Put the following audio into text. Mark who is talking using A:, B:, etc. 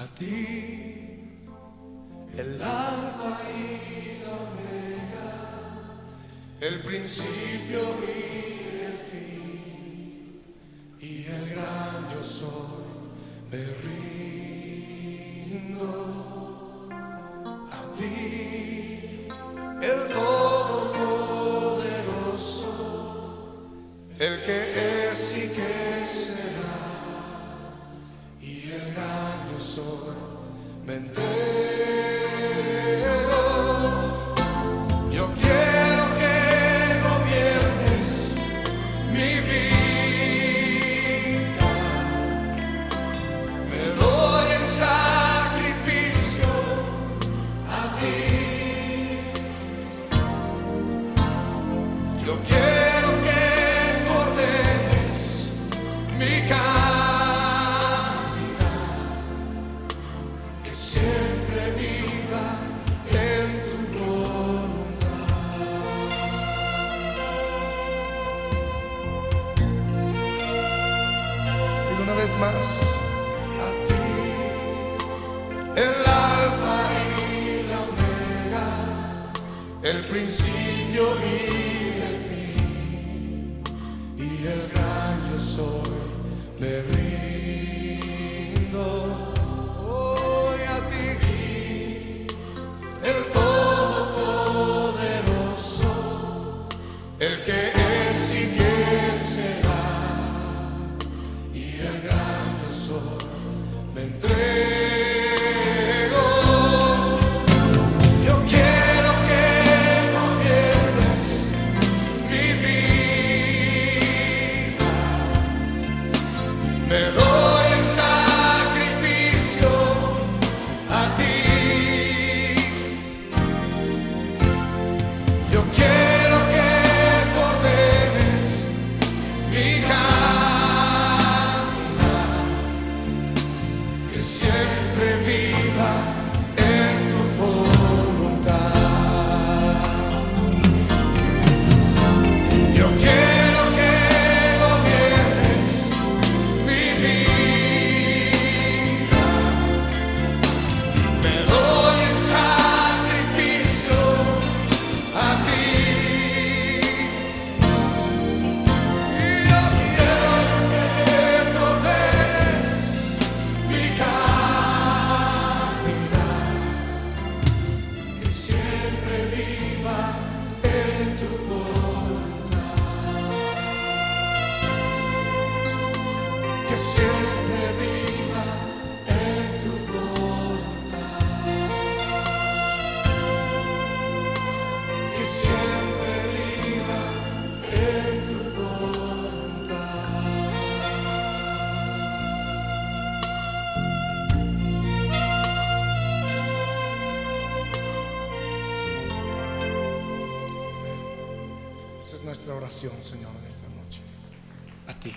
A: a ti, el alfa y la omega, el principio y el fin, y el gran yo soy, me rindo. A ti, el todopoderoso, el que es y que será soy, me entrego. Vez más, a ti, el alfa y la omega, el principio y el fin, y el gran yo soy, me rindo hoy a ti, el todopoderoso, el que es Me siempre Esa es nuestra oración, Señor, en esta noche. A ti.